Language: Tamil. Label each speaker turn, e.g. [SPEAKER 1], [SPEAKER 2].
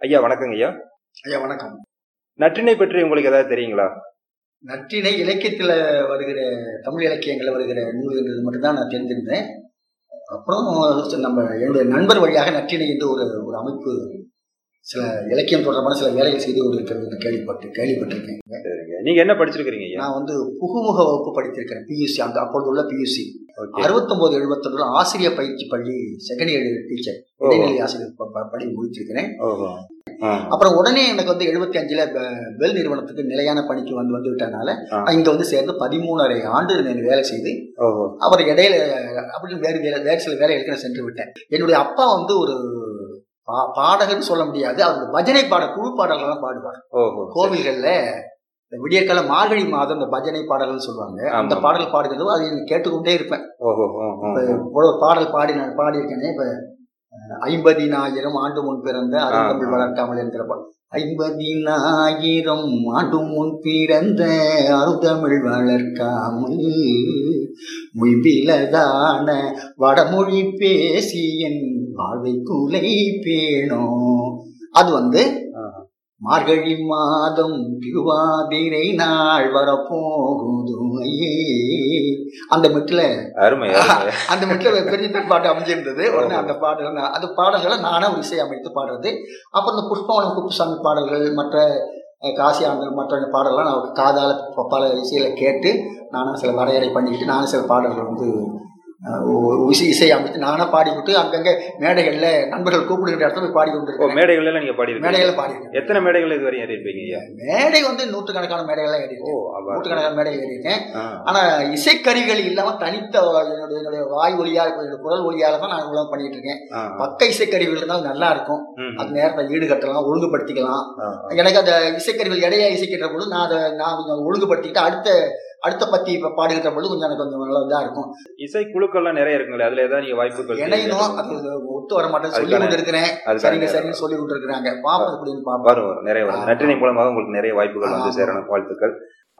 [SPEAKER 1] ஐயா வணக்கங்க ஐயா.
[SPEAKER 2] ஐயா வணக்கம்.
[SPEAKER 1] நற்றினை பற்றி உங்களுக்கு ஏதாவது தெரியுங்களா?
[SPEAKER 2] நற்றினை இலக்கியத்தில் வருகிற தமிழ் இலக்கியங்களில் வருகிற நூல்கள் மட்டும்தான் நான் தெரிஞ்சிருந்தேன். அப்புறம் நம்ம என்னுடைய நண்பர் வழியாக நற்றினை என்று ஒரு ஒரு அமைப்பு சில இலக்கியம் தொடர்பான சில வேலைகள் செய்து கொண்டிருக்கிறது கேள்விப்பட்டு கேள்விப்பட்டிருக்கேன்.
[SPEAKER 1] நீங்க என்ன படிச்சிருக்கீங்க ஐயா?
[SPEAKER 2] நான் வந்து புகுமுக வகுப்பு படித்திருக்கிறேன் பியூசி அந்த அப்பொழுது உள்ள பியூசி அறுபத்தொன்பது எழுபத்தொன்னுல ஆசிரியர் பயிற்சி பள்ளி செகண்ட் இயர் டீச்சர் இடைநிலை ஆசிரியர் படி முடிச்சிருக்கிறேன். அப்புறம் உடனே எனக்கு வந்து எழுபத்தி அஞ்சுல பெல் நிறுவனத்துக்கு நிலையான பணிக்கு வந்து வந்து விட்டனால. இங்க வந்து சேர்ந்து பதிமூணரை ஆண்டு நான் வேலை செய்து அப்புறம் இடையில அப்படி வேறு வேலை வேறு சில வேலைகளுக்கு நான் சென்று விட்டேன். என்னுடைய அப்பா வந்து ஒரு பா- பாடகர்னு சொல்ல முடியாது அவர் பஜனை பாட குழு பாடல்கள்லாம் பாடுவார். கோவில்கள்ல இந்த விடியற்கால மார்கழி மாதம் இந்த பஜனை பாடல்கள் சொல்லுவாங்க அந்த. பாடல் பாடுகிறது அதை கேட்டுக்கொண்டே இருப்பேன். இவ்வளவு பாடல் பாடி நான் பாடியிருக்கேனே இப்ப ஐம்பதினாயிரம் ஆண்டு முன் பிறந்த அருந்தமிழ். வளர்க்காமல் என்கிற பாடல் ஐம்பதினாயிரம் ஆண்டு முன் பிறந்த அருந்தமிழ் வளர்க்காமல் முய்பிலதான வடமொழி பேசி என் வாழ்வை குலை பேணோ அது வந்து. மார்கழி மாதம் திருவாதிரை நாள் வரப்போகுது அந்த மெட்டில் அந்த மெட்டில் பெரிய பெரிய பாட்டு அமைஞ்சிருந்தது. உடனே அந்த பாடல் நான் அந்த பாடல்களை நானே ஒரு இசை அமைத்து பாடுறது. அப்புறம் இந்த புஷ்பவனம் குப்புசாமி பாடல்கள் மற்ற காசி ஆண்டல் மற்ற பாடல்கள்லாம் நான் காதால பல இசையில கேட்டு நானும் சில வரையறை பண்ணிக்கிட்டு நானும் சில பாடல்கள் வந்து இசை இசை அமைத்து நானே பாடிக்கிட்டு அங்கங்கே மேடைகளில் நண்பர்கள் கூப்பிடுகிற இடத்துல போய் பாடி
[SPEAKER 1] மேடைகள்ல எல்லாம் நீங்க பாடி
[SPEAKER 2] மேடைகளை பாடியிருக்கேன்.
[SPEAKER 1] எத்தனை மேடைகள் இது வரையும் ஏறிருப்பீங்க ஐயா?
[SPEAKER 2] மேடை வந்து நூற்றுக்கணக்கான மேடைகள்லாம் ஏறி
[SPEAKER 1] ஓ அப்ப-
[SPEAKER 2] நூற்றுக்கணக்கான மேடை ஏறியிருக்கேன்.
[SPEAKER 1] ஆ.
[SPEAKER 2] ஆனா இசைக்கருவிகள் இல்லாம தனித்த என்னுடைய என்னுடைய வாய் ஒலியா என்னுடைய குரல் ஒலியால தான் நான் இவ்வளவு பண்ணிட்டு இருக்கேன். பக்க இசைக்கருவிகள் இருந்தால் நல்லா இருக்கும். அது நேரத்தை ஈடுகட்டலாம் ஒழுங்குபடுத்திக்கலாம். எனக்கு அந்த இசைக்கருவிகள் இடையா இசைக்கின்ற பொழுது நான் அதை நான் ஒழுங்குபடுத்திக்கிட்டு அடுத்த அடுத்த பத்தி இப்ப பாடுகின்ற பொழுது கொஞ்சம் எனக்கு கொஞ்சம் நல்லா இதா இருக்கும்.
[SPEAKER 1] இசை குழுக்கள்லாம் நிறைய இருக்குங்களே அதுல ஏதாவது நீங்க வாய்ப்புகள்
[SPEAKER 2] இணையணும் அது ஒத்து வர மாட்டேன் சொல்லி கொண்டு இருக்கிறேன் சரிங்க. சரின்னு சொல்லி கொண்டு இருக்கிறாங்க பாப்போம். அப்படின்னு
[SPEAKER 1] வரும். நிறைய வரும். நற்றினை மூலமாக உங்களுக்கு நிறைய வாய்ப்புகள் வந்து. சேரணும். வாழ்த்துக்கள்.